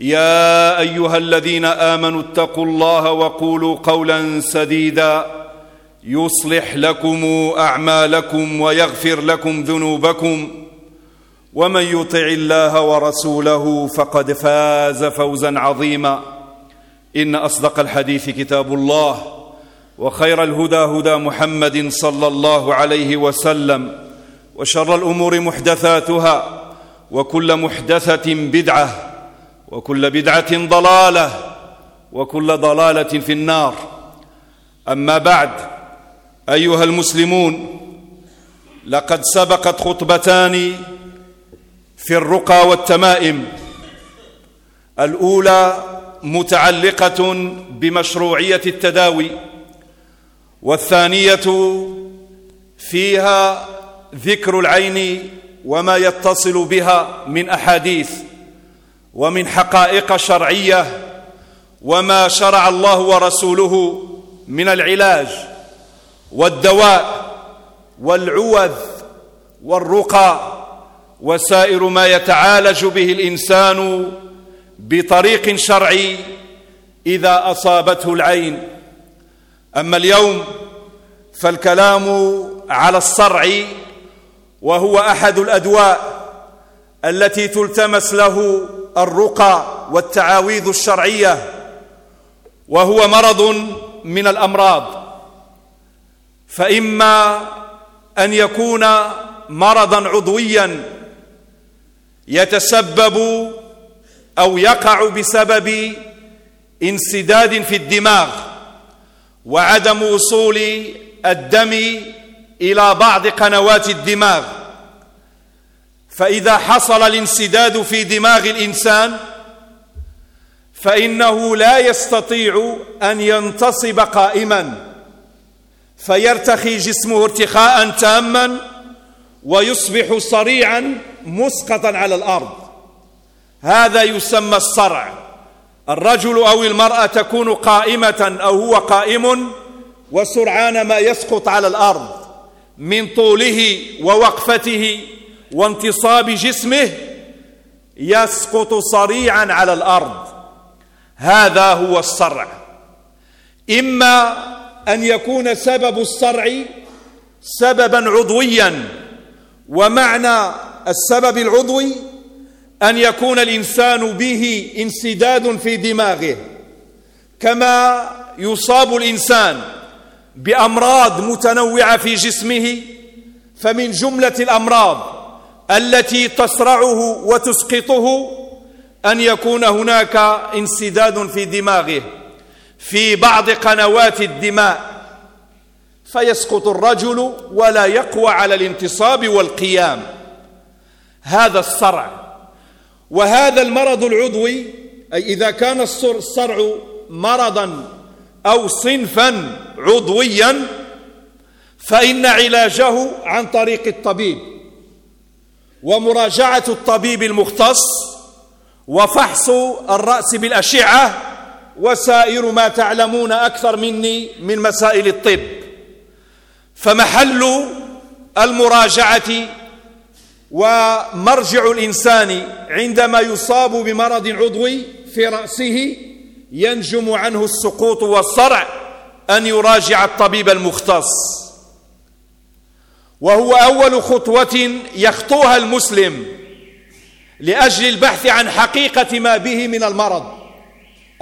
يا أيها الذين آمنوا اتقوا الله وقولوا قولا سديدا. يصلح لكم أعمالكم ويغفر لكم ذنوبكم. ومن يطع الله ورسوله فقد فاز فوزا عظيما. إن أصدق الحديث كتاب الله وخير الهدى هدى محمد صلى الله عليه وسلم. وشر الأمور محدثاتها وكل محدثة بدعة. وكل بدعة ضلالة وكل ضلالة في النار. أما بعد أيها المسلمون لقد سبقت خطبتان في الرقى والتمائم. الأولى متعلقة بمشروعية التداوي والثانية فيها ذكر العين وما يتصل بها من أحاديث. ومن حقائق شرعية وما شرع الله ورسوله من العلاج والدواء والعوذ والرقى وسائر ما يتعالج به الإنسان بطريق شرعي إذا أصابته العين. أما اليوم فالكلام على الصرع وهو أحد الأدواء التي تلتمس له الرقى والتعاويذ الشرعية وهو مرض من الأمراض. فإما أن يكون مرضا عضويا يتسبب أو يقع بسبب انسداد في الدماغ وعدم وصول الدم إلى بعض قنوات الدماغ. فإذا حصل الانسداد في دماغ الإنسان فإنه لا يستطيع أن ينتصب قائما فيرتخي جسمه ارتخاء تاما ويصبح صريعا مسقطا على الأرض. هذا يسمى الصرع. الرجل أو المرأة تكون قائمة أو هو قائم وسرعان ما يسقط على الأرض من طوله ووقفته وانتصاب جسمه يسقط صريعا على الأرض. هذا هو الصرع. إما أن يكون سبب الصرع سببا عضويا ومعنى السبب العضوي أن يكون الإنسان به انسداد في دماغه. كما يصاب الإنسان بأمراض متنوعة في جسمه فمن جملة الأمراض التي تصرعه وتسقطه أن يكون هناك انسداد في دماغه في بعض قنوات الدماء. فيسقط الرجل ولا يقوى على الانتصاب والقيام. هذا الصرع. وهذا المرض العضوي أي إذا كان الصرع مرضا أو صنفا عضويا فإن علاجه عن طريق الطبيب. ومراجعة الطبيب المختص وفحص الرأس بالأشعة وسائر ما تعلمون أكثر مني من مسائل الطب. فمحل المراجعة ومرجع الإنسان عندما يصاب بمرض عضوي في رأسه ينجم عنه السقوط والصرع أن يراجع الطبيب المختص. وهو أول خطوة يخطوها المسلم لأجل البحث عن حقيقة ما به من المرض.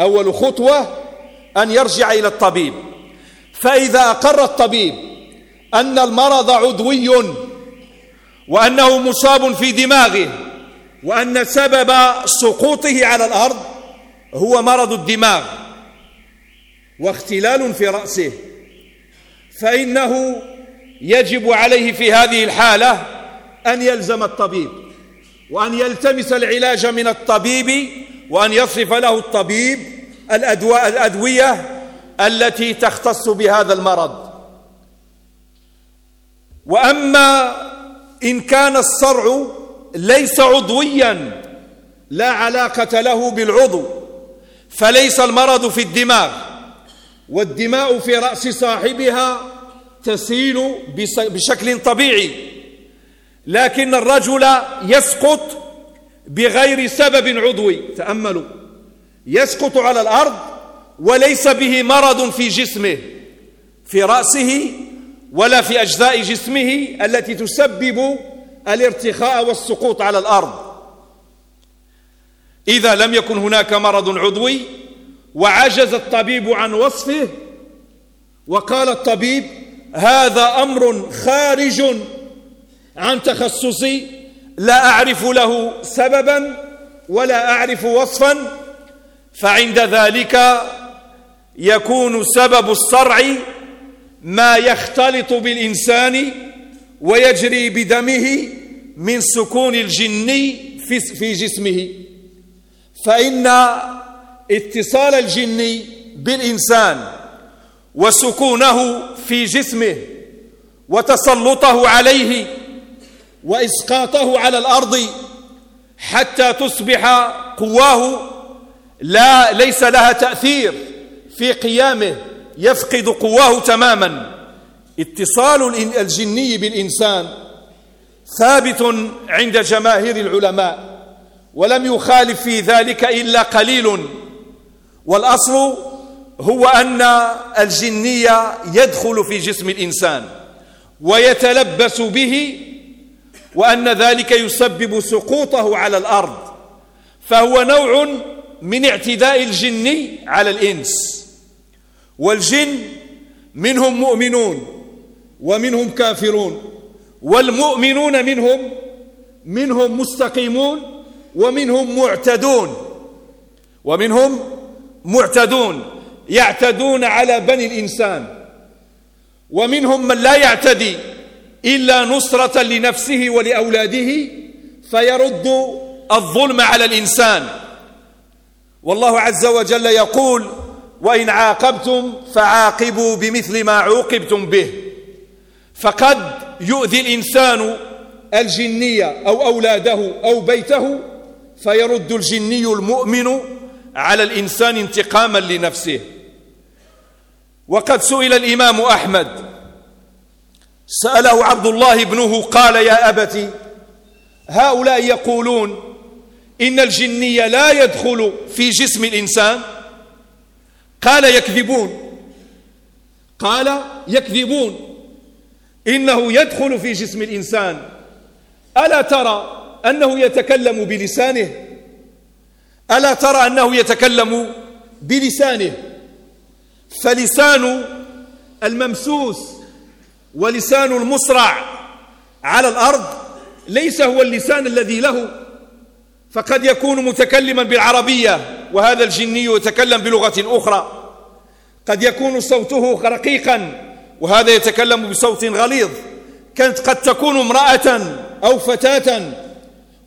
أول خطوة أن يرجع إلى الطبيب. فإذا أقر الطبيب أن المرض عضوي وأنه مصاب في دماغه وأن سبب سقوطه على الأرض هو مرض الدماغ واختلال في رأسه فإنه يجب عليه في هذه الحالة أن يلزم الطبيب وأن يلتمس العلاج من الطبيب وأن يصرف له الطبيب الأدوية التي تختص بهذا المرض. وأما إن كان الصرع ليس عضويا لا علاقة له بالعضو فليس المرض في الدماغ والدماء في رأس صاحبها تسيل بشكل طبيعي لكن الرجل يسقط بغير سبب عضوي. تأملوا. يسقط على الأرض وليس به مرض في جسمه في رأسه ولا في أجزاء جسمه التي تسبب الارتخاء والسقوط على الأرض. إذا لم يكن هناك مرض عضوي وعجز الطبيب عن وصفه وقال الطبيب هذا أمر خارج عن تخصصي لا أعرف له سببا ولا أعرف وصفا فعند ذلك يكون سبب الصرع ما يختلط بالإنسان ويجري بدمه من سكون الجن في جسمه. فإن اتصال الجن بالإنسان وسكونه في جسمه وتسلطه عليه وإسقاطه على الأرض حتى تصبح قواه لا ليس لها تأثير في قيامه يفقد قواه تماما. اتصال الجني بالإنسان ثابت عند جماهير العلماء ولم يخالف في ذلك إلا قليل. والأصل هو أن الجنية يدخل في جسم الإنسان ويتلبس به وأن ذلك يسبب سقوطه على الأرض. فهو نوع من اعتداء الجن على الإنس. والجن منهم مؤمنون ومنهم كافرون والمؤمنون منهم منهم مستقيمون ومنهم معتدون. ومنهم معتدون. يعتدون على بني الإنسان. ومنهم من لا يعتدي إلا نصرة لنفسه ولأولاده فيرد الظلم على الإنسان. والله عز وجل يقول وإن عاقبتم فعاقبوا بمثل ما عوقبتم به فقد يؤذي الإنسان الجنية أو أولاده أو بيته فيرد الجني المؤمن على الإنسان انتقاما لنفسه. وقد سئل الإمام أحمد. سأله عبد الله ابنه قال يا أبت هؤلاء يقولون إن الجني لا يدخل في جسم الإنسان. قال يكذبون. قال يكذبون. إنه يدخل في جسم الإنسان. ألا ترى أنه يتكلم بلسانه؟ ألا ترى أنه يتكلم بلسانه؟ فلسان الممسوس ولسان المصرع على الأرض ليس هو اللسان الذي له فقد يكون متكلما بالعربية وهذا الجني يتكلم بلغة أخرى. قد يكون صوته رقيقا وهذا يتكلم بصوت غليظ. كانت قد تكون امرأة أو فتاة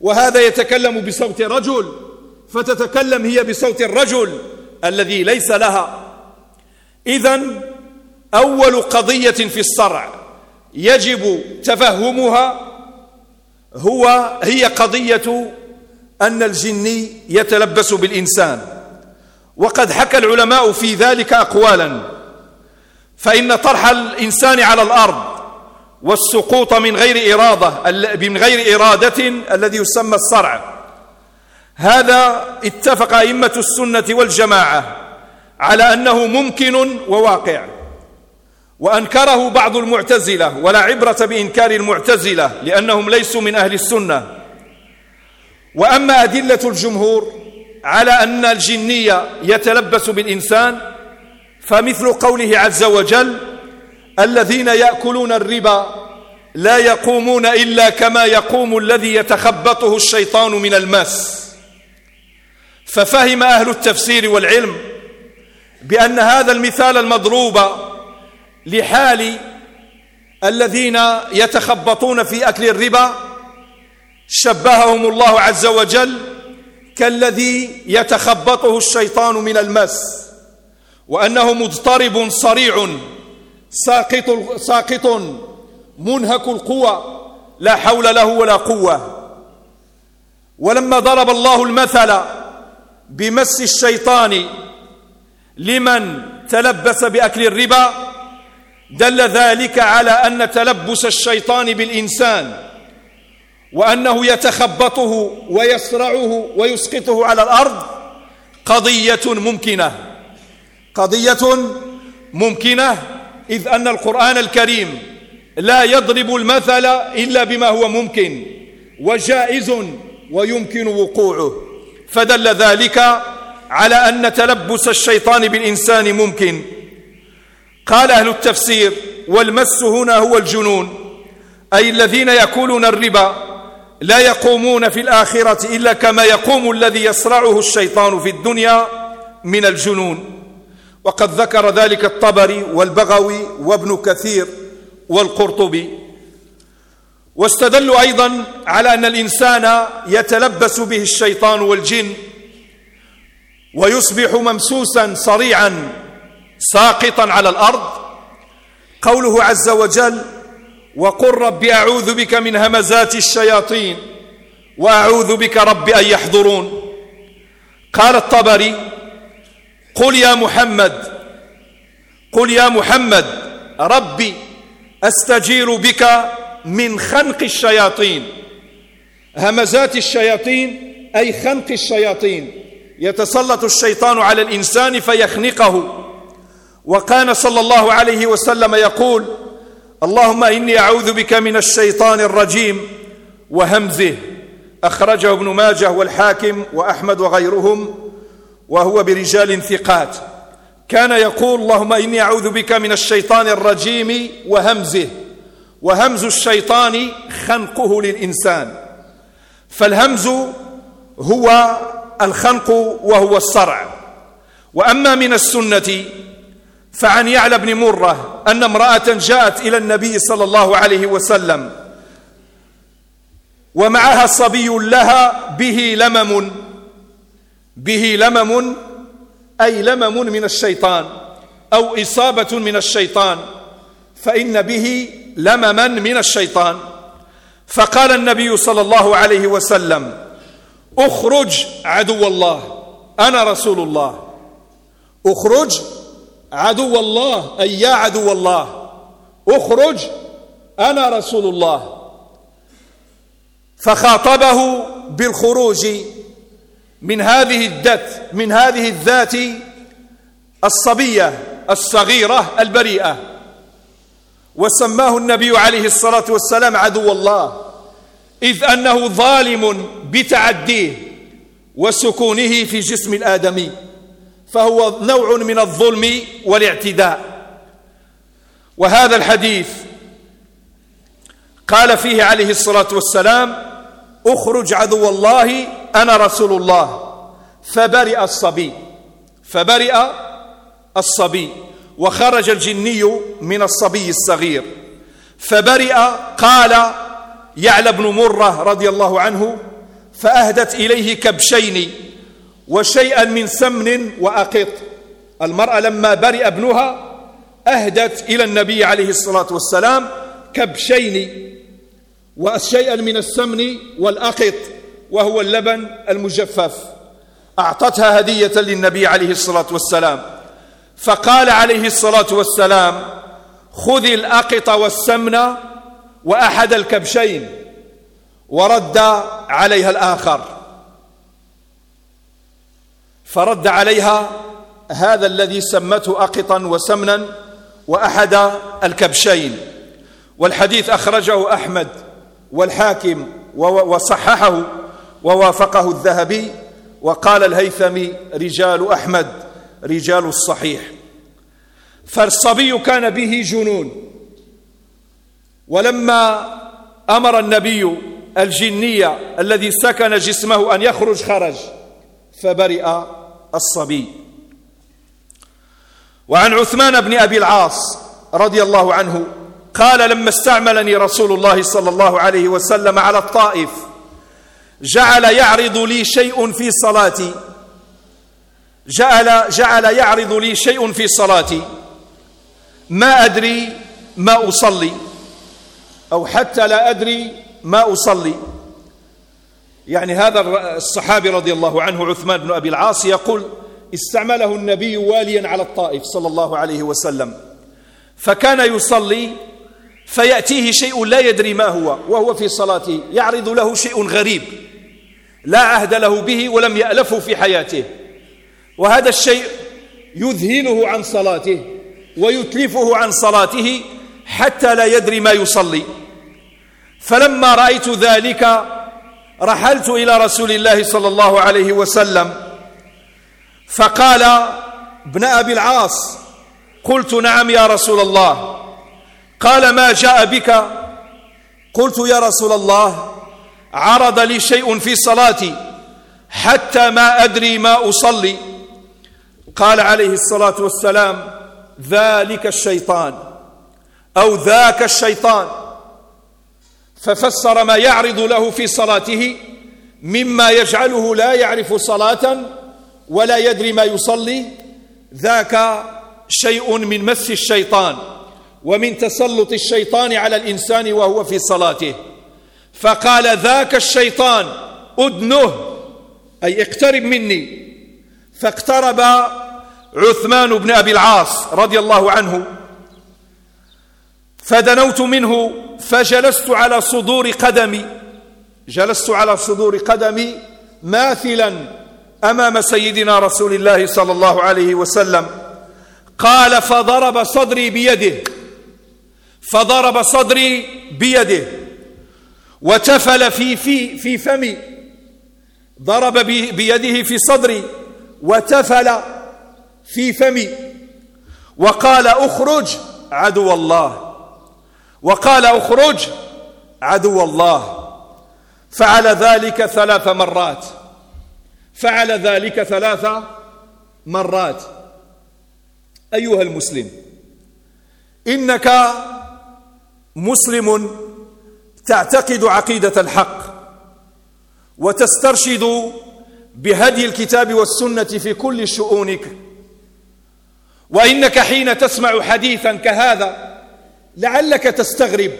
وهذا يتكلم بصوت رجل فتتكلم هي بصوت الرجل الذي ليس لها. إذا أول قضية في الصرع يجب تفهمها هو هي قضية أن الجن يتلبس بالإنسان وقد حكى العلماء في ذلك أقوالا. فإن طرح الإنسان على الأرض والسقوط من غير إرادة من غير إرادة الذي يسمى الصرع. هذا اتفق أئمة السنة والجماعة. على أنه ممكن وواقع. وأنكره بعض المعتزلة ولا عبرة بإنكار المعتزلة لأنهم ليسوا من أهل السنة. وأما أدلة الجمهور على أن الجنية يتلبس بالإنسان فمثل قوله عز وجل الذين يأكلون الربا لا يقومون إلا كما يقوم الذي يتخبطه الشيطان من المس. ففهم أهل التفسير والعلم بأن هذا المثال المضروب لحال الذين يتخبطون في أكل الربا شبههم الله عز وجل كالذي يتخبطه الشيطان من المس وأنه مضطرب صريع ساقط ساقط منهك القوى لا حول له ولا قوة. ولما ضرب الله المثل بمس الشيطان لمن تلبس بأكل الربا دل ذلك على أن تلبس الشيطان بالإنسان وأنه يتخبطه ويسرعه ويسقطه على الأرض قضية ممكنة. قضية ممكنة إذ أن القرآن الكريم لا يضرب المثل إلا بما هو ممكن وجائز ويمكن وقوعه. فدل ذلك على أن تلبس الشيطان بالإنسان ممكن. قال أهل التفسير والمس هنا هو الجنون أي الذين يأكلون الربا لا يقومون في الآخرة إلا كما يقوم الذي يصرعه الشيطان في الدنيا من الجنون. وقد ذكر ذلك الطبري والبغوي وابن كثير والقرطبي. واستدلوا أيضا على أن الإنسان يتلبس به الشيطان والجن ويصبح ممسوسا صريعا ساقطا على الأرض. قوله عز وجل وقل رب أعوذ بك من همزات الشياطين وأعوذ بك رب أن يحضرون. قال الطبري قل يا محمد قل يا محمد ربي أستجير بك من خنق الشياطين. همزات الشياطين أي خنق الشياطين. يتسلط الشيطان على الإنسان فيخنقه. وكان صلى الله عليه وسلم يقول اللهم إني أعوذ بك من الشيطان الرجيم وهمزه. أخرجه ابن ماجه والحاكم وأحمد وغيرهم وهو برجال ثقات. كان يقول اللهم إني أعوذ بك من الشيطان الرجيم وهمزه. وهمز الشيطان خنقه للإنسان. فالهمز هو الخنق وهو الصرع. وأما من السنة فعن يعلى بن مرة أن امرأة جاءت إلى النبي صلى الله عليه وسلم ومعها صبي لها به لمم به لمم أي لمم من الشيطان أو إصابة من الشيطان فإن به لمما من الشيطان. فقال النبي صلى الله عليه وسلم اخرج عدو الله. أنا رسول الله. اخرج عدو الله. أي يا عدو الله. اخرج أنا رسول الله. فخاطبه بالخروج من هذه الذات من هذه الذات الصبية الصغيرة البريئة. وسماه النبي عليه الصلاة والسلام عدو الله. إذ أنه ظالم بتعديه وسكونه في جسم الآدمي فهو نوع من الظلم والاعتداء. وهذا الحديث قال فيه عليه الصلاة والسلام أخرج عدو الله أنا رسول الله. فبرئ الصبي فبرئ الصبي وخرج الجني من الصبي الصغير. فبرئ قال يعلى بن مرة رضي الله عنه فأهدت إليه كبشين وشيئا من سمن وأقط. المرأة لما برئ ابنها أهدت إلى النبي عليه الصلاة والسلام كبشين وشيئا من السمن والأقط وهو اللبن المجفف. أعطتها هدية للنبي عليه الصلاة والسلام. فقال عليه الصلاة والسلام خذ الأقط والسمن وأحد الكبشين ورد عليها الآخر. فرد عليها هذا الذي سمته أقطا وسمنا وأحد الكبشين. والحديث أخرجه أحمد والحاكم وصححه ووافقه الذهبي. وقال الهيثمي رجال أحمد رجال الصحيح. فالصبي كان به جنون. ولما أمر النبي الجني الذي سكن جسمه أن يخرج خرج فبرئ الصبي. وعن عثمان بن أبي العاص رضي الله عنه قال لما استعملني رسول الله صلى الله عليه وسلم على الطائف جعل يعرض لي شيء في صلاتي. جعل جعل يعرض لي شيء في صلاتي. ما أدري ما أصلي. أو حتى لا أدري ما أصلي. يعني هذا الصحابي رضي الله عنه عثمان بن أبي العاص يقول استعمله النبي واليا على الطائف صلى الله عليه وسلم. فكان يصلي فيأتيه شيء لا يدري ما هو وهو في صلاته يعرض له شيء غريب. لا عهد له به ولم يألفه في حياته. وهذا الشيء يذهله عن صلاته ويتلفه عن صلاته حتى لا يدري ما يصلي. فلما رأيت ذلك رحلت إلى رسول الله صلى الله عليه وسلم فقال ابن أبي العاص قلت نعم يا رسول الله. قال ما جاء بك؟ قلت يا رسول الله عرض لي شيء في صلاتي حتى ما أدري ما أصلي. قال عليه الصلاة والسلام ذلك الشيطان أو ذاك الشيطان. ففسر ما يعرض له في صلاته مما يجعله لا يعرف صلاة ولا يدري ما يصلي ذاك شيء من مس الشيطان ومن تسلط الشيطان على الإنسان وهو في صلاته. فقال ذاك الشيطان أدنه أي اقترب مني. فاقترب عثمان بن أبي العاص رضي الله عنه فدنوت منه فجلست على صدور قدمي. جلست على صدور قدمي ماثلا أمام سيدنا رسول الله صلى الله عليه وسلم. قال فضرب صدري بيده. فضرب صدري بيده. وتفل في في في فمي. ضرب بيده في صدري وتفل في فمي. وقال أخرج عدو الله. وقال اخرج عدو الله. فعل ذلك ثلاث مرات. فعل ذلك ثلاث مرات. أيها المسلم إنك مسلم تعتقد عقيدة الحق وتسترشد بهدي الكتاب والسنة في كل شؤونك وإنك حين تسمع حديثا كهذا لعلك تستغرب.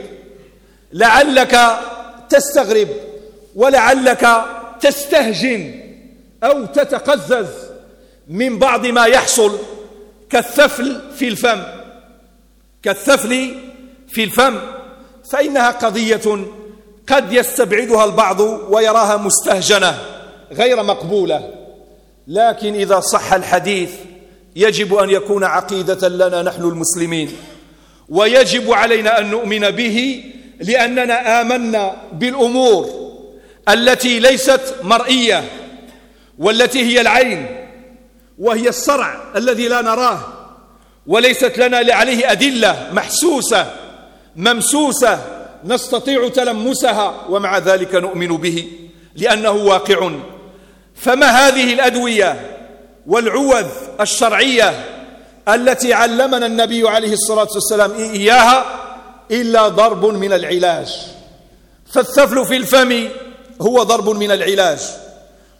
لعلك تستغرب. ولعلك تستهجن أو تتقزز من بعض ما يحصل كالثفل في الفم. كالثفل في الفم. فإنها قضية قد يستبعدها البعض ويراها مستهجنة غير مقبولة. لكن إذا صح الحديث يجب أن يكون عقيدة لنا نحن المسلمين. ويجب علينا أن نؤمن به لأننا آمنا بالأمور التي ليست مرئية والتي هي العين وهي الصرع الذي لا نراه وليست لنا عليه أدلة محسوسة ممسوسة نستطيع تلمسها ومع ذلك نؤمن به لأنه واقع فما هذه الأدوية والعوذ الشرعية التي علمنا النبي عليه الصلاة والسلام إياها إلا ضرب من العلاج. فالثفل في الفم هو ضرب من العلاج.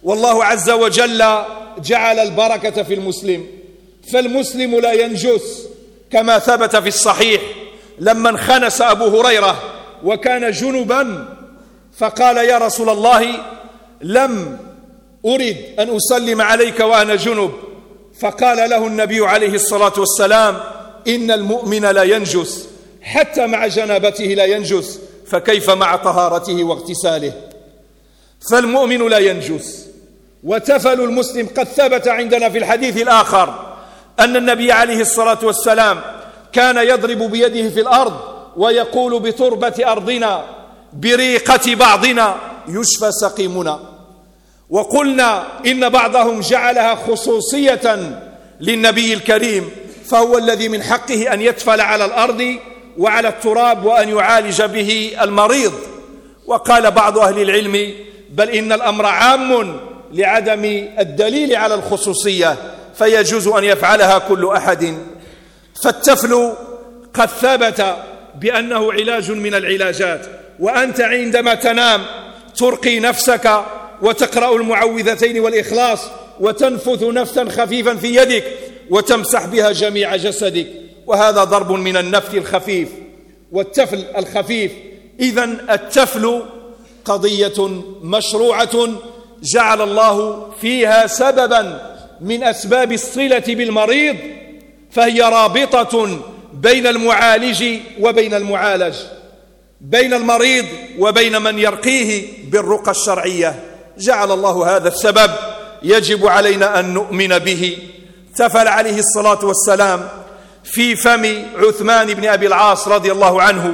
والله عز وجل جعل البركة في المسلم. فالمسلم لا ينجس كما ثبت في الصحيح لما انخنس أبو هريرة وكان جنبا فقال يا رسول الله لم أرد أن أسلم عليك وأنا جنب. فقال له النبي عليه الصلاة والسلام إن المؤمن لا ينجس حتى مع جنابته لا ينجس فكيف مع طهارته واغتساله؟ فالمؤمن لا ينجس. وتفل المسلم قد ثبت عندنا في الحديث الآخر أن النبي عليه الصلاة والسلام كان يضرب بيده في الأرض ويقول بتربة أرضنا بريقة بعضنا يشفى سقيمنا. وقلنا إن بعضهم جعلها خصوصية للنبي الكريم فهو الذي من حقه أن يتفل على الأرض وعلى التراب وأن يعالج به المريض. وقال بعض أهل العلم بل إن الأمر عام لعدم الدليل على الخصوصية فيجوز أن يفعلها كل أحد. فالتفل قد ثبت بأنه علاج من العلاجات وأنت عندما تنام ترقي نفسك وتقرأ المعوذتين والإخلاص وتنفث نفسا خفيفا في يدك وتمسح بها جميع جسدك. وهذا ضرب من النفث الخفيف والتفل الخفيف. إذا التفل قضية مشروعة جعل الله فيها سببا من أسباب الصلة بالمريض فهي رابطة بين المعالج وبين المعالج بين المريض وبين من يرقيه بالرقى الشرعية. جعل الله هذا السبب يجب علينا أن نؤمن به. تفل عليه الصلاة والسلام في فم عثمان بن أبي العاص رضي الله عنه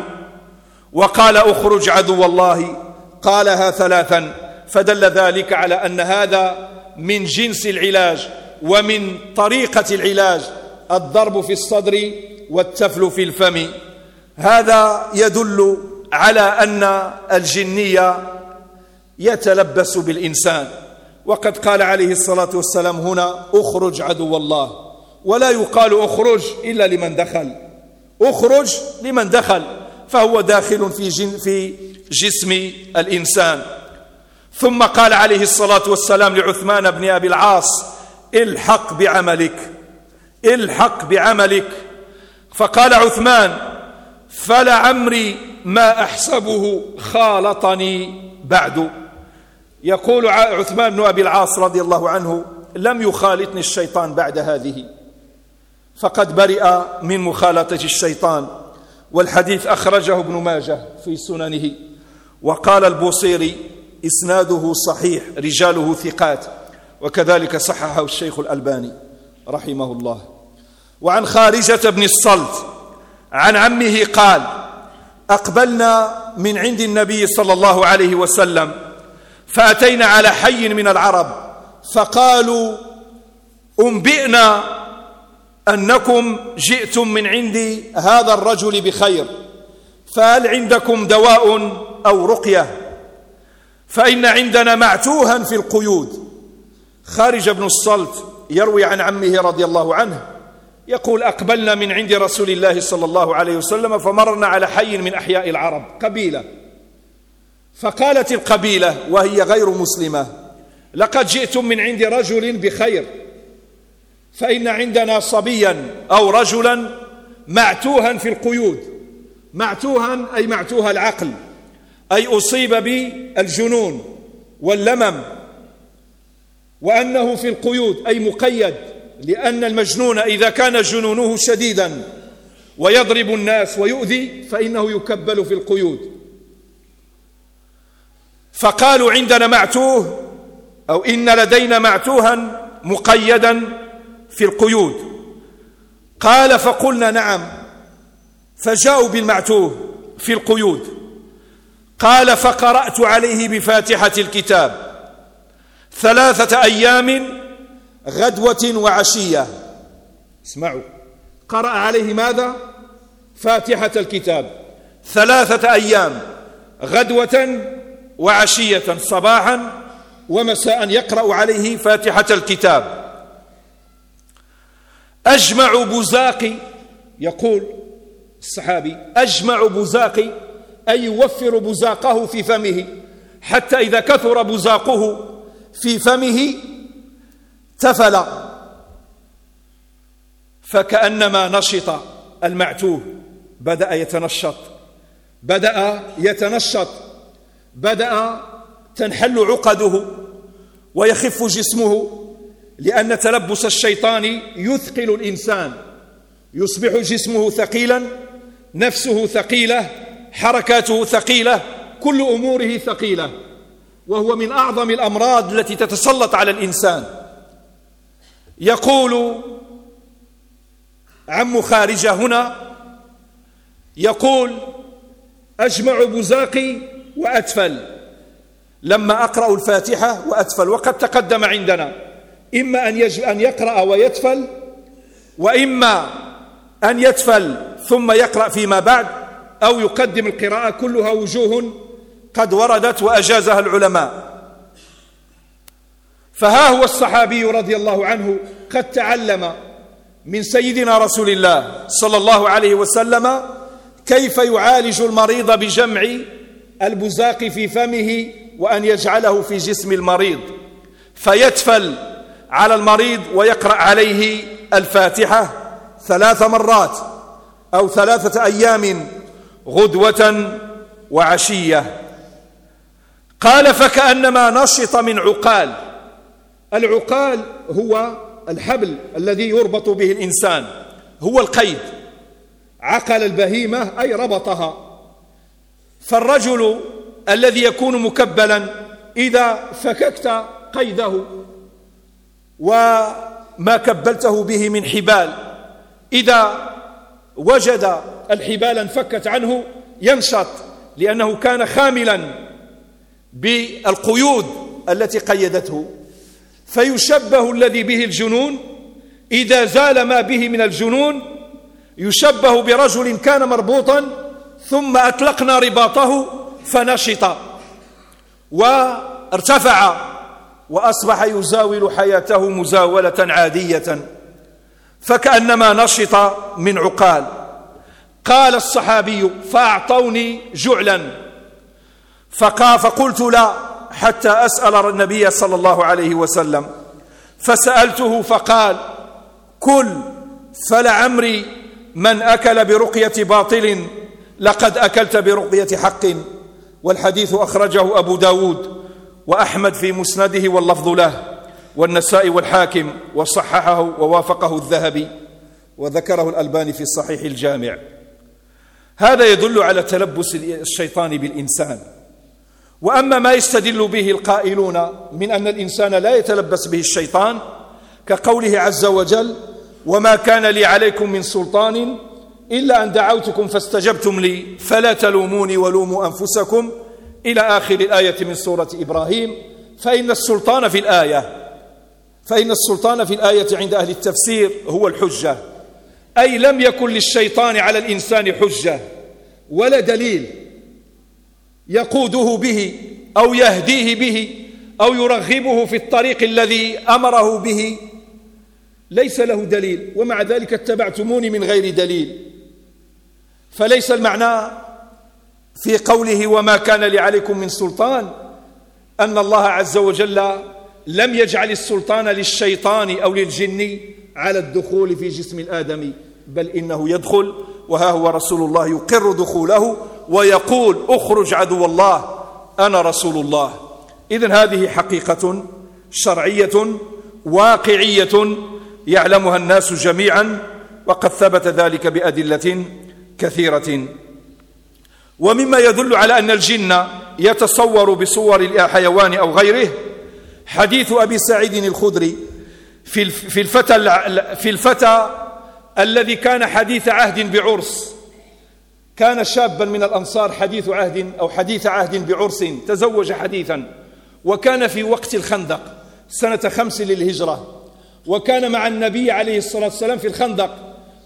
وقال أخرج عدو الله. قالها ثلاثا فدل ذلك على أن هذا من جنس العلاج ومن طريقة العلاج الضرب في الصدر والتفل في الفم. هذا يدل على أن الجنية يتلبس بالإنسان. وقد قال عليه الصلاة والسلام هنا أخرج عدو الله. ولا يقال أخرج إلا لمن دخل. أخرج لمن دخل فهو داخل في, في جسم الإنسان. ثم قال عليه الصلاة والسلام لعثمان بن أبي العاص الحق بعملك الحق بعملك. فقال عثمان فلعمري ما أحسبه خالطني بعد. يقول عثمان بن أبي العاص رضي الله عنه لم يخالطني الشيطان بعد هذه فقد برئ من مخالطة الشيطان والحديث أخرجه ابن ماجه في سننه وقال البوصيري إسناده صحيح رجاله ثقات وكذلك صححه الشيخ الألباني رحمه الله. وعن خارجة بن الصلت عن عمه قال أقبلنا من عند النبي صلى الله عليه وسلم فأتينا على حي من العرب فقالوا أنبئنا أنكم جئتم من عند هذا الرجل بخير فهل عندكم دواء أو رقية؟ فإن عندنا معتوها في القيود. خارج بن الصلت يروي عن عمه رضي الله عنه يقول أقبلنا من عند رسول الله صلى الله عليه وسلم فمرنا على حي من أحياء العرب قبيلة. فقالت القبيلة وهي غير مسلمة لقد جئتم من عند رجل بخير فإن عندنا صبيا أو رجلا معتوها في القيود. معتوها أي معتوها العقل أي أصيب بالجنون واللمم وأنه في القيود أي مقيد لأن المجنون إذا كان جنونه شديدا ويضرب الناس ويؤذي فإنه يكبل في القيود. فقالوا عندنا معتوه أو إن لدينا معتوها مقيدا في القيود. قال فقلنا نعم فجاءوا بالمعتوه في القيود. قال فقرأت عليه بفاتحة الكتاب ثلاثة أيام غدوة وعشية. اسمعوا قرأ عليه ماذا؟ فاتحة الكتاب. ثلاثة أيام غدوة وعشية صباحا ومساء يقرأ عليه فاتحة الكتاب. أجمع بزاقي يقول الصحابي أجمع بزاقي أي يوفر بزاقه في فمه حتى إذا كثر بزاقه في فمه تفل فكأنما نشط المعتوه بدأ يتنشط بدأ يتنشط. بدأ تنحل عقده ويخف جسمه لأن تلبس الشيطان يثقل الإنسان. يصبح جسمه ثقيلا نفسه ثقيلة حركاته ثقيلة كل أموره ثقيلة. وهو من أعظم الأمراض التي تتسلط على الإنسان. يقول عم خارجة هنا يقول أجمع بزاقي وأتفل. لما أقرأ الفاتحة وأتفل وقد تقدم عندنا. إما أن, أن يقرأ ويتفل وإما أن يتفل ثم يقرأ فيما بعد أو يقدم القراءة كلها وجوه قد وردت وأجازها العلماء. فها هو الصحابي رضي الله عنه قد تعلم من سيدنا رسول الله صلى الله عليه وسلم كيف يعالج المريض بجمع البزاق في فمه وأن يجعله في جسم المريض فيتفل على المريض ويقرأ عليه الفاتحة ثلاث مرات أو ثلاثة أيام غدوة وعشية. قال فكأنما نشط من عقال. العقال هو الحبل الذي يربط به الإنسان هو القيد. عقل البهيمة أي ربطها. فالرجل الذي يكون مكبلا إذا فككت قيده وما كبلته به من حبال إذا وجد الحبال انفكت عنه ينشط لأنه كان خاملا بالقيود التي قيدته. فيشبه الذي به الجنون إذا زال ما به من الجنون يشبه برجل كان مربوطا ثم أطلقنا رباطه فنشط وارتفع وأصبح يزاول حياته مزاولة عادية فكأنما نشط من عقال. قال الصحابي فأعطوني جعلا. فقال فقلت لا حتى أسأل النبي صلى الله عليه وسلم. فسألته فقال كل فلعمري من أكل برقية باطل لقد أكلت برقية حق والحديث أخرجه أبو داود وأحمد في مسنده واللفظ له والنساء والحاكم وصححه ووافقه الذهبي وذكره الألباني في الصحيح الجامع. هذا يدل على تلبس الشيطان بالإنسان. وأما ما يستدل به القائلون من أن الإنسان لا يتلبس به الشيطان كقوله عز وجل وما كان لي عليكم من سلطان إلا أن دعوتكم فاستجبتم لي فلا تلوموني ولوموا أنفسكم. إلى آخر الآية من سورة إبراهيم فإن السلطان في الآية فإن السلطان في الآية عند أهل التفسير هو الحجة. أي لم يكن للشيطان على الإنسان حجة ولا دليل يقوده به أو يهديه به أو يرغبه في الطريق الذي أمره به ليس له دليل. ومع ذلك اتبعتموني من غير دليل. فليس المعنى في قوله وما كان لي عليكم من سلطان أن الله عز وجل لم يجعل السلطان للشيطان أو للجن على الدخول في جسم الآدمي بل إنه يدخل وها هو رسول الله يقر دخوله ويقول اخرج عدو الله أنا رسول الله. إذن هذه حقيقة شرعية واقعية يعلمها الناس جميعا وقد ثبت ذلك بأدلة كثيرة. ومما يدل على أن الجن يتصور بصور الحيوان أو غيره حديث أبي سعيد الخدري في الفتى, في الفتى الذي كان حديث عهد بعرس. كان شابا من الأنصار حديث عهد أو حديث عهد بعرس تزوج حديثا. وكان في وقت الخندق سنة خمس للهجرة. وكان مع النبي عليه الصلاة والسلام في الخندق.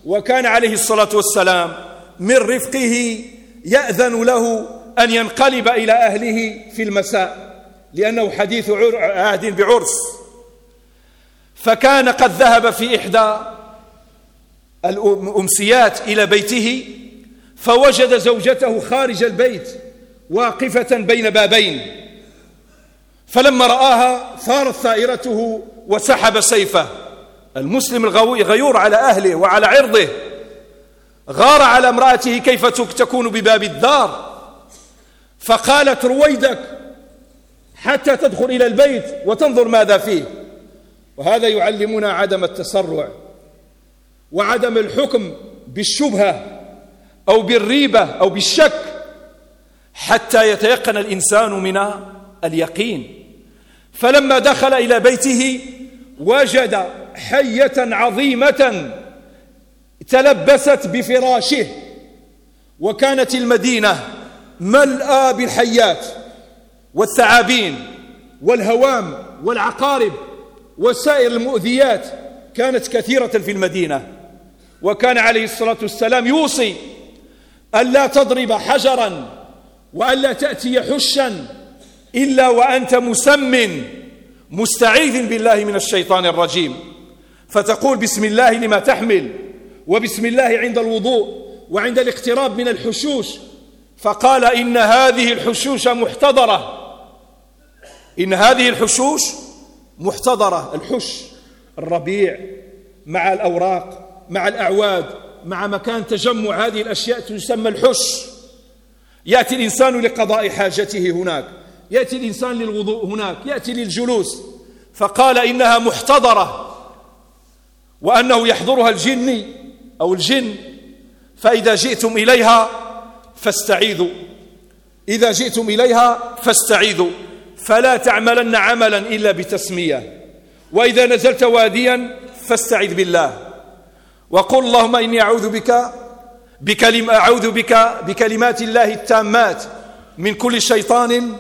وكان عليه الصلاة والسلام. من رفقه يأذن له أن ينقلب إلى أهله في المساء لأنه حديث عهد بعرس. فكان قد ذهب في إحدى الأمسيات إلى بيته فوجد زوجته خارج البيت واقفة بين بابين. فلما رآها ثارت ثائرته وسحب سيفه. المسلم الغوي غيور على أهله وعلى عرضه. غار على امرأته كيف تكون بباب الدار. فقالت رويدك حتى تدخل إلى البيت وتنظر ماذا فيه. وهذا يعلمنا عدم التسرع وعدم الحكم بالشبهة أو بالريبة أو بالشك حتى يتيقن الإنسان من اليقين. فلما دخل إلى بيته وجد حية عظيمة تلبست بفراشه. وكانت المدينة ملأى بالحيات والثعابين والهوام والعقارب وسائر المؤذيات. كانت كثيرة في المدينة. وكان عليه الصلاة والسلام يوصي ألا تضرب حجرا وألا تأتي حشا إلا وأنت مسم مستعيذ بالله من الشيطان الرجيم. فتقول بسم الله لما تحمل. وبسم الله عند الوضوء وعند الاقتراب من الحشوش. فقال إن هذه الحشوش محتضرة. إن هذه الحشوش محتضرة. الحش الربيع مع الأوراق مع الأعواد مع مكان تجمع. هذه الأشياء تسمى الحش. يأتي الإنسان لقضاء حاجته هناك. يأتي الإنسان للوضوء هناك. يأتي للجلوس. فقال إنها محتضرة وأنه يحضرها الجن أو الجن فإذا جئتم إليها فاستعيذوا. إذا جئتم إليها فاستعيذوا. فلا تعملن عملا إلا بتسمية. وإذا نزلت واديا فاستعذ بالله. وقل اللهم إني أعوذ بك بكلم أعوذ بك بكلمات الله التامات من كل شيطان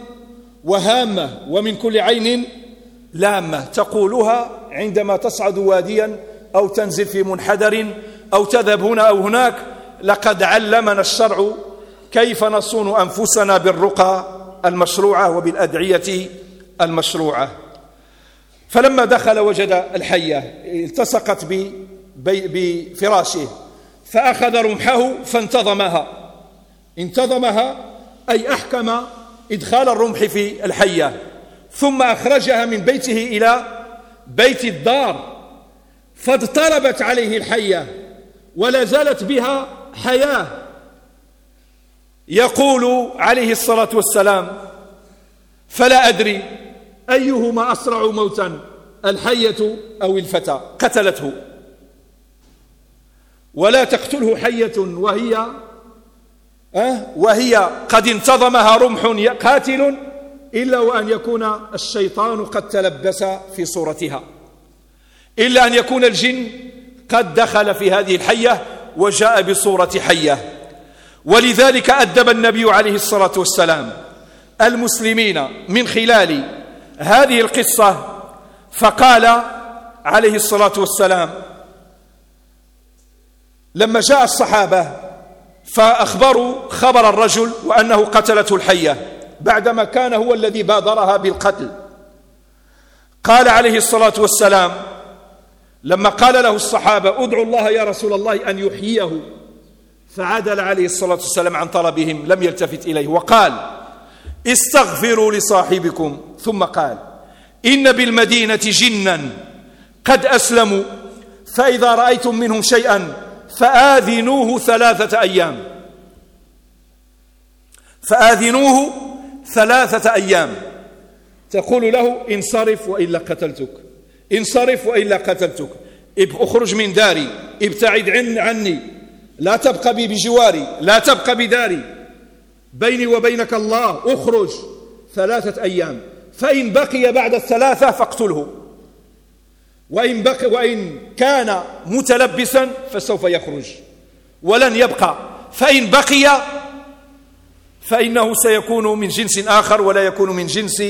وهامة ومن كل عين لامة. تقولها عندما تصعد واديا أو تنزل في منحدر أو تذهب هنا أو هناك لقد علمنا الشرع كيف نصون أنفسنا بالرقى المشروعة وبالأدعية المشروعة. فلما دخل وجد الحية التصقت بفراشه فأخذ رمحه فانتظمها. انتظمها أي أحكم إدخال الرمح في الحية. ثم أخرجها من بيته إلى بيت الدار فاضطربت عليه الحية. ولا زالت بها حياة. يقول عليه الصلاة والسلام فلا أدري أيهما أسرع موتا الحية أو الفتى. قتلته. ولا تقتله حية وهي أه وهي قد انتظمها رمح قاتل إلا وأن يكون الشيطان قد تلبس في صورتها. إلا أن يكون الجن قد دخل في هذه الحية وجاء بصورة حية. ولذلك أدب النبي عليه الصلاة والسلام المسلمين من خلال هذه القصة فقال عليه الصلاة والسلام لما جاء الصحابة فأخبروا خبر الرجل وأنه قتلته الحية بعدما كان هو الذي بادرها بالقتل. قال عليه الصلاة والسلام لما قال له الصحابة ادعوا الله يا رسول الله أن يحييه فعدل عليه الصلاة والسلام عن طلبهم لم يلتفت إليه وقال استغفروا لصاحبكم. ثم قال إن بالمدينة جنا قد أسلموا فإذا رأيتم منهم شيئا فآذنوه ثلاثة أيام. فآذنوه ثلاثة أيام. تقول له انصرف وإلا قتلتك انصرف وإلا قتلتك. اخرج من داري. ابتعد عن عني. لا تبقى بي بجواري. لا تبقى بداري. بيني وبينك الله اخرج ثلاثة أيام. فإن بقي بعد الثلاثة فاقتله. وإن, بقي وإن كان متلبسا فسوف يخرج. ولن يبقى. فإن بقي فإنه سيكون من جنس آخر ولا يكون من جنس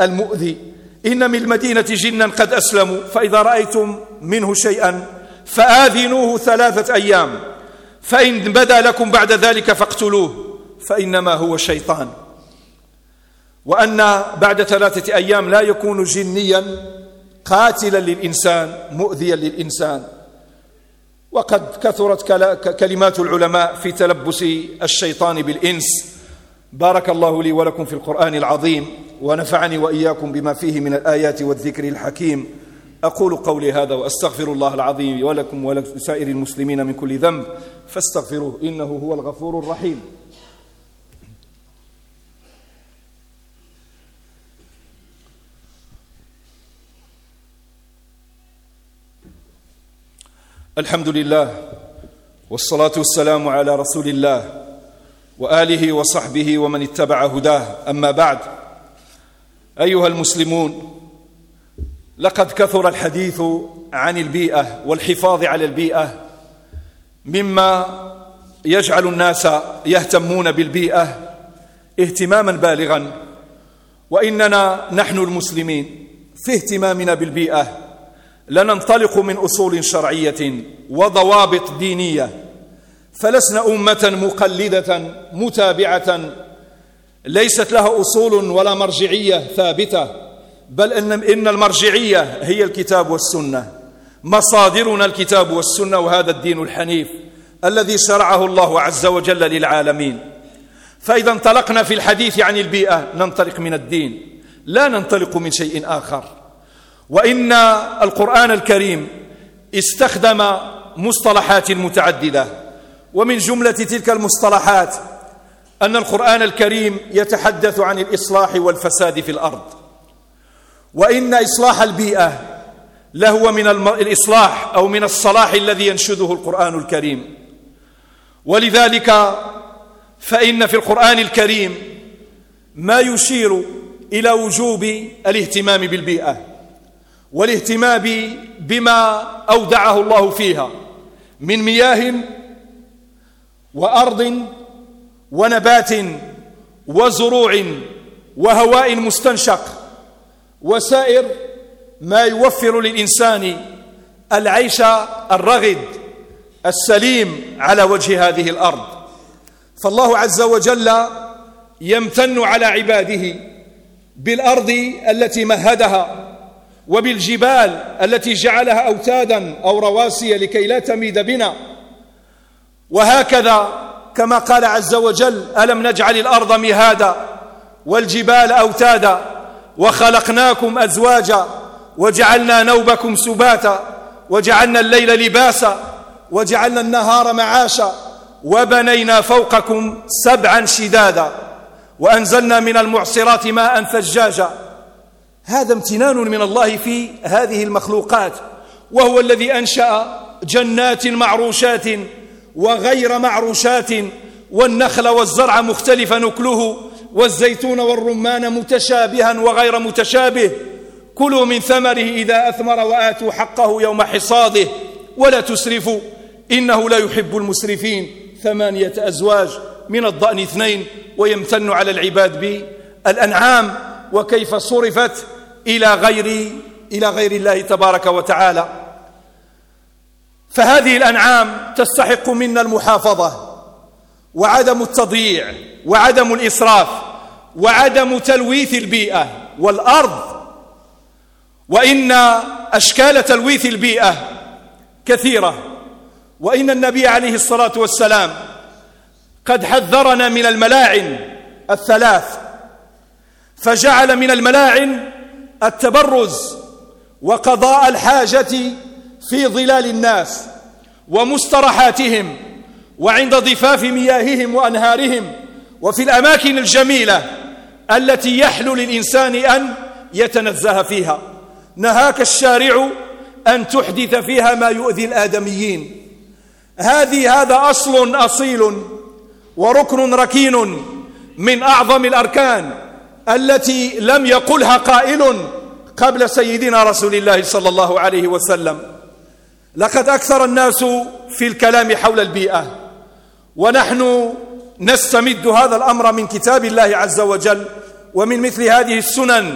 المؤذي. إن من المدينة جنا قد أسلموا فإذا رأيتم منه شيئا فآذنوه ثلاثة أيام فإن بدا لكم بعد ذلك فاقتلوه فإنما هو شيطان. وأن بعد ثلاثة أيام لا يكون جنيا قاتلا للإنسان مؤذيا للإنسان. وقد كثرت كلمات العلماء في تلبس الشيطان بالإنس بارك الله لي ولكم في القرآن العظيم ونفعني وإياكم بما فيه من الآيات والذكر الحكيم. أقول قولي هذا وأستغفر الله العظيم ولكم ولسائر المسلمين من كل ذنب. فاستغفروه إنه هو الغفور الرحيم. الحمد لله والصلاة والسلام على رسول الله. وآله وصحبه ومن اتبع هداه. أما بعد أيها المسلمون لقد كثر الحديث عن البيئة والحفاظ على البيئة مما يجعل الناس يهتمون بالبيئة اهتماما بالغا. وإننا نحن المسلمين في اهتمامنا بالبيئة لننطلق من أصول شرعية وضوابط دينية فلسنا أمة مقلدة متابعة ليست لها أصول ولا مرجعية ثابتة بل إن المرجعية هي الكتاب والسنة. مصادرنا الكتاب والسنة وهذا الدين الحنيف الذي شرعه الله عز وجل للعالمين. فإذا انطلقنا في الحديث عن البيئة ننطلق من الدين لا ننطلق من شيء آخر. وإن القرآن الكريم استخدم مصطلحات متعددة. ومن جملة تلك المصطلحات أن القرآن الكريم يتحدث عن الإصلاح والفساد في الأرض وإن إصلاح البيئة لهو من الإصلاح أو من الصلاح الذي ينشده القرآن الكريم. ولذلك فإن في القرآن الكريم ما يشير إلى وجوب الاهتمام بالبيئة والاهتمام بما أودعه الله فيها من مياه وأرض ونبات وزروع وهواء مستنشق وسائر ما يوفر للإنسان العيش الرغد السليم على وجه هذه الأرض. فالله عز وجل يمتن على عباده بالأرض التي مهدها وبالجبال التي جعلها أوتادا أو رواسي لكي لا تميد بنا. وهكذا كما قال عز وجل ألم نجعل الأرض مهادا والجبال أوتادا وخلقناكم أزواجا وجعلنا نوبكم سباتا وجعلنا الليل لباسا وجعلنا النهار معاشا وبنينا فوقكم سبعا شدادا وأنزلنا من المعصرات ماء ثجاجا. هذا امتنان من الله في هذه المخلوقات وهو الذي أنشأ جنات معروشات وغير معروشات والنخل والزرع مختلف نكله والزيتون والرمان متشابها وغير متشابه. كلوا من ثمره إذا أثمر وآتوا حقه يوم حصاده ولا تسرفوا إنه لا يحب المسرفين. ثمانية أزواج من الضأن اثنين ويمتن على العباد بالأنعام. وكيف صرفت؟ إلى غير إلى غير الله تبارك وتعالى. فهذه الأنعام تستحق منا المحافظة وعدم التضييع وعدم الإسراف وعدم تلويث البيئة والأرض. وإن أشكال تلويث البيئة كثيرة. وإن النبي عليه الصلاة والسلام قد حذرنا من الملاعن الثلاث فجعل من الملاعن التبرز وقضاء الحاجة في ظلال الناس ومسترحاتهم وعند ضفاف مياههم وأنهارهم وفي الأماكن الجميلة التي يحلو للإنسان أن يتنزه فيها. نهاك الشارع أن تحدث فيها ما يؤذي الآدميين. هذه هذا أصل أصيل وركن ركين من أعظم الأركان التي لم يقلها قائل قبل سيدنا رسول الله صلى الله عليه وسلم. لقد أكثر الناس في الكلام حول البيئة ونحن نستمد هذا الأمر من كتاب الله عز وجل ومن مثل هذه السنن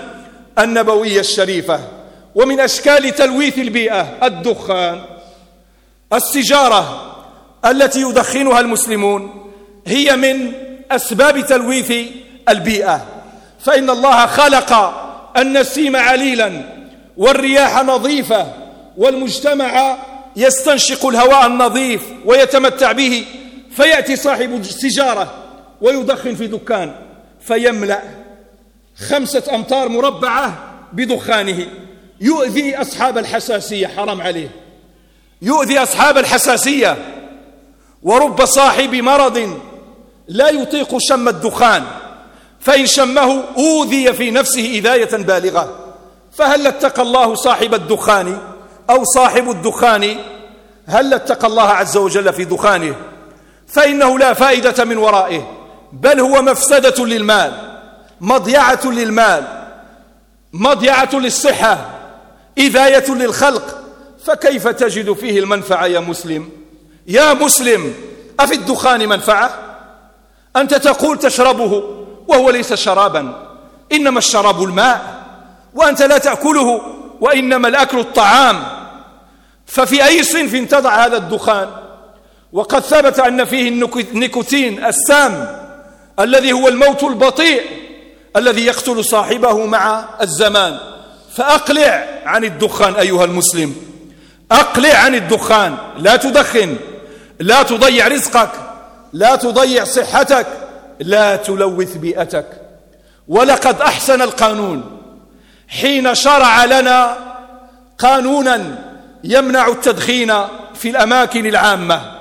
النبوية الشريفة ومن أشكال تلويث البيئة الدخان السجارة التي يدخنها المسلمون هي من أسباب تلويث البيئة. فإن الله خلق النسيم عليلا والرياح نظيفة والمجتمع يستنشق الهواء النظيف ويتمتع به فيأتي صاحب السجارة ويدخن في دكان فيملأ خمسة أمتار مربعة بدخانه. يؤذي أصحاب الحساسية حرام عليه. يؤذي أصحاب الحساسية. ورب صاحب مرض لا يطيق شم الدخان فإن شمه أوذي في نفسه إذاية بالغة. فهل اتقى الله صاحب الدخان؟ أو صاحب الدخان هل اتقى الله عز وجل في دخانه؟ فإنه لا فائدة من ورائه بل هو مفسدة للمال مضيعة للمال مضيعة للصحة إذاية للخلق. فكيف تجد فيه المنفعة يا مسلم؟ يا مسلم أفي الدخان منفعة؟ أنت تقول تشربه وهو ليس شرابا إنما الشراب الماء وأنت لا تأكله. وإنما الأكل الطعام. ففي أي صنف تضع هذا الدخان؟ وقد ثبت أن فيه النيكوتين السام الذي هو الموت البطيء الذي يقتل صاحبه مع الزمان. فأقلع عن الدخان أيها المسلم. أقلع عن الدخان. لا تدخن. لا تضيع رزقك. لا تضيع صحتك. لا تلوث بيئتك. ولقد أحسن القانون. حين شرع لنا قانونا يمنع التدخين في الأماكن العامة.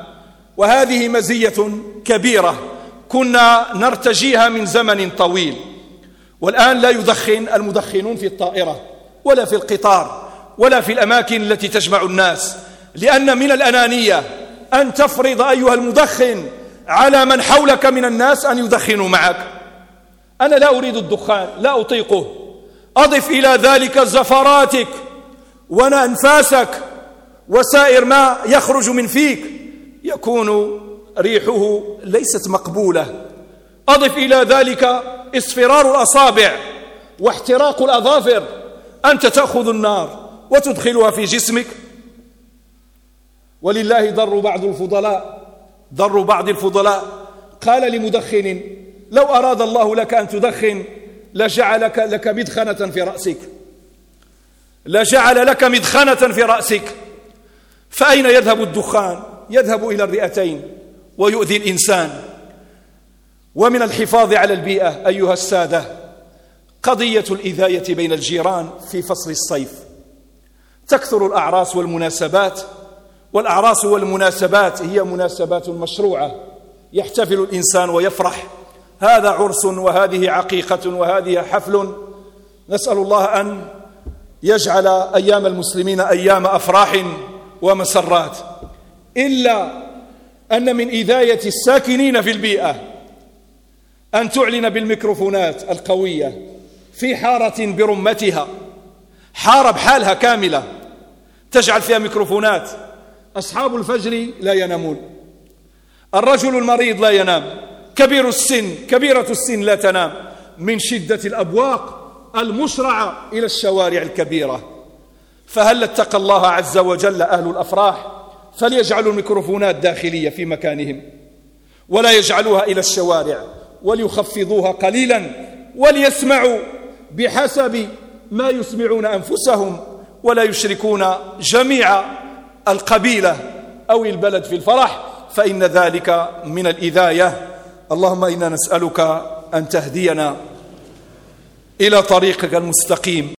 وهذه مزية كبيرة كنا نرتجيها من زمن طويل. والآن لا يدخن المدخنون في الطائرة ولا في القطار ولا في الأماكن التي تجمع الناس لأن من الأنانية أن تفرض أيها المدخن على من حولك من الناس أن يدخنوا معك. أنا لا أريد الدخان لا أطيقه. أضف إلى ذلك زفراتك وأنفاسك وسائر ما يخرج من فيك. يكون ريحه ليست مقبولة. أضف إلى ذلك إصفرار الأصابع واحتراق الأظافر. أنت تأخذ النار وتدخلها في جسمك. ولله ضر بعض الفضلاء. ضر بعض الفضلاء. قال لمدخن لو أراد الله لك أن تدخن لجعلك لك مدخنة في رأسك. لجعل لك مدخنة في رأسك. فأين يذهب الدخان؟ يذهب إلى الرئتين ويؤذي الإنسان. ومن الحفاظ على البيئة أيها السادة قضية الإذاية بين الجيران في فصل الصيف. تكثر الأعراس والمناسبات والأعراس والمناسبات هي مناسبات مشروعة. يحتفل الإنسان ويفرح هذا عرس وهذه عقيقة وهذه حفل. نسأل الله أن يجعل أيام المسلمين أيام أفراح ومسرات. إلا أن من إذاية الساكنين في البيئة أن تعلن بالميكروفونات القوية في حارة برمتها. حارة بحالها كاملة تجعل فيها ميكروفونات. أصحاب الفجر لا ينامون. الرجل المريض لا ينام. كبير السن كبيرة السن لا تنام. من شدة الأبواق المشرعة إلى الشوارع الكبيرة. فهل اتقى الله عز وجل أهل الأفراح؟ فليجعلوا الميكروفونات داخلية في مكانهم. ولا يجعلوها إلى الشوارع وليخفضوها قليلا وليسمعوا بحسب ما يسمعون أنفسهم ولا يشركون جميع القبيلة أو البلد في الفرح. فإن ذلك من الإذاية. اللهم إنا نسألك أن تهدينا إلى طريقك المستقيم.